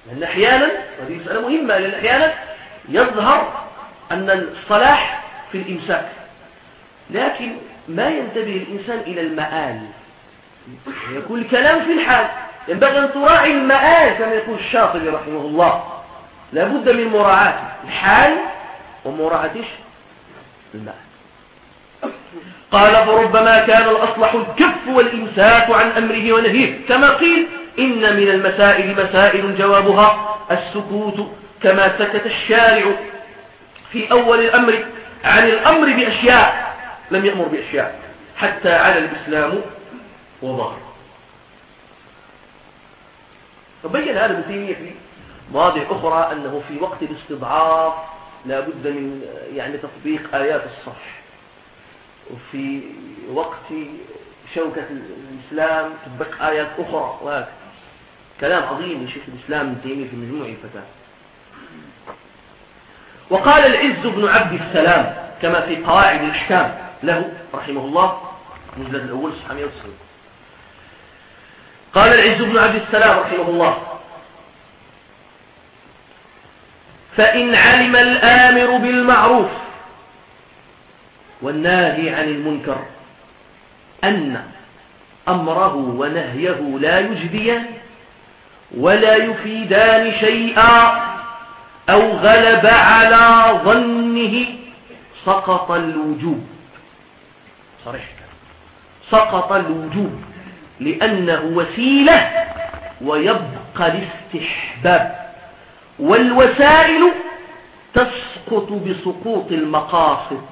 [SPEAKER 1] لأن أحيانا هذه مسألة مهمة لأن أحيانا يظهر أن الصلاح في الإمساك. لكن ما ينتبه الإنسان إلى المآل؟ يكون الكلام في الحال. ينبغي أن تراعي المآل كما يقول الشاطبي رحمه الله. لابد من مراعاة الحال ومراعاة المآل. قال فربما كان الأصلح الكف والإمساك عن أمره ونهيه كما قيل إن من المسائل مسائل جوابها السكوت كما سكت الشارع في أول الأمر عن الأمر بأشياء لم يأمر بأشياء حتى على الإسلام وظهر فبين هذا ابن في مواضع أخرى أنه في وقت الاستضعاف لا بد من يعني تطبيق آيات الصح وفي وقت شوكة الإسلام تطبق آيات أخرى. وهكذا. كلام عظيم لشيخ الإسلام ابن تيمية في مجموع الفتاة وقال العز بن عبد السلام كما في قواعد الأحكام له رحمه الله المجلد الأول صفحة 190 قال العز بن عبد السلام رحمه الله فإن علم الآمر بالمعروف والناهي عن المنكر أن أمره ونهيه لا يجديان ولا يفيدان شيئا أو غلب على ظنه سقط الوجوب. صريح سقط الوجوب لأنه وسيلة ويبقى الاستحباب. والوسائل تسقط بسقوط المقاصد.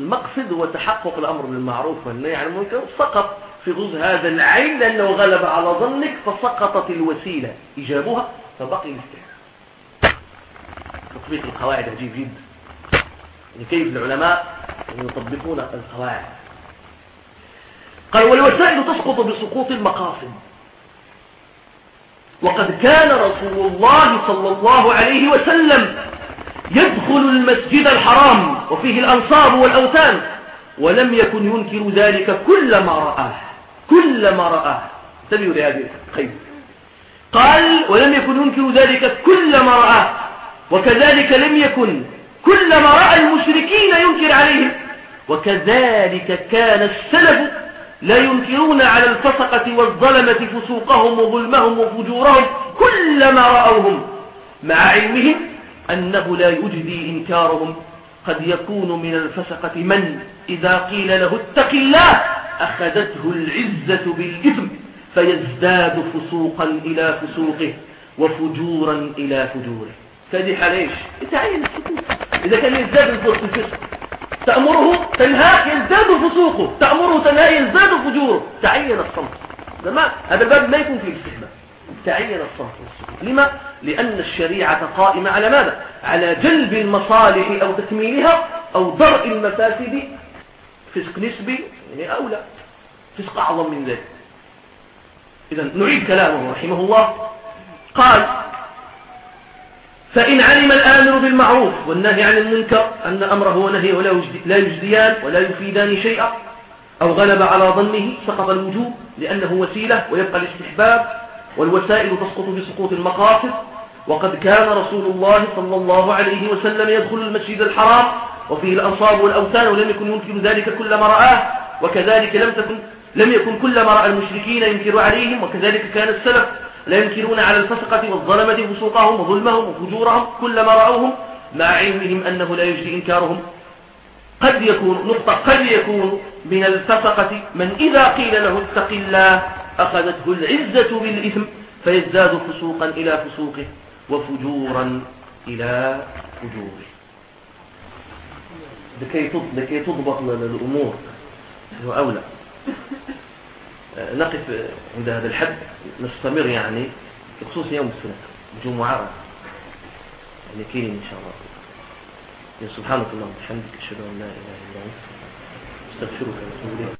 [SPEAKER 1] المقصد هو تحقق الأمر بالمعروف والنهي عن المنكر سقط في غز هذا العين لأنه غلب على ظنك فسقطت الوسيلة. إجابها فبقي الاستحباب تطبيق القواعد عجيب جدا. يعني كيف العلماء يطبقون القواعد؟ قال والوسائل تسقط بسقوط المقاصد. وقد كان رسول الله صلى الله عليه وسلم يدخل المسجد الحرام وفيه الأنصاب والأوثان ولم يكن ينكر ذلك كل ما رآه كل ما رآه. انتبهوا لهذه الخير قال ولم يكن ينكر ذلك كل ما رآه وكذلك لم يكن كلما رأى المشركين ينكر عليهم وكذلك كان السلف لا ينكرون على الفسقة والظلمة فسوقهم وظلمهم وفجورهم كلما رأوهم مع علمهم أنه لا يجدي إنكارهم. قد يكون من الفسقة من إذا قيل له اتق الله أخذته العزة بالإثم فيزداد فسوقا إلى فسوقه وفجورا إلى فجوره. فدي ليش يتعين السكوت إذا كان يزداد الفسق. تأمره تنهاه يزداد فسوقه تأمره تنهاه يزداد فجوره. تعين الصمت. هذا الباب ما يكون فيه استحباب تعين الصمت والسكوت. لما؟ لأن الشريعة قائمة على ماذا؟ على جلب المصالح أو تكميلها أو درء المفاسد فسق نسبي يعني أو لا فسق أعظم من ذلك. إذا نعيد كلامه رحمه الله. قال فإن علم الآمر بالمعروف والنهي عن المنكر أن أمره ونهيه لا يجديان ولا يفيدان شيئا أو غلب على ظنه سقط الوجوب لأنه وسيلة ويبقى الاستحباب والوسائل تسقط بسقوط المقاصد. وقد كان رسول الله صلى الله عليه وسلم يدخل المسجد الحرام وفيه الأنصاب والأوثان ولم يكن ينكر ذلك كلما رآه وكذلك لم تكن لم يكن كلما رأى المشركين ينكر عليهم وكذلك كان السلف لا ينكرون على الفسقة والظلمة فسوقهم وظلمهم وفجورهم كلما رأوهم مع علمهم أنه لا يجري إنكارهم. قد يكون نقطة قد يكون من الفسقة من إذا قيل له اتق الله أخذته العزة بالإثم فيزداد فسوقا إلى فسوقه وفجورا إلى فجوره. لكي تضبط الأمور أولى نقف عند هذا الحد نستمر يعني بخصوص يوم السنة الجمعة يعني كين إن شاء الله. سبحانك اللهم وبحمدك أشهد أن لا إله إلا أنت أستغفرك وأتوب إليك.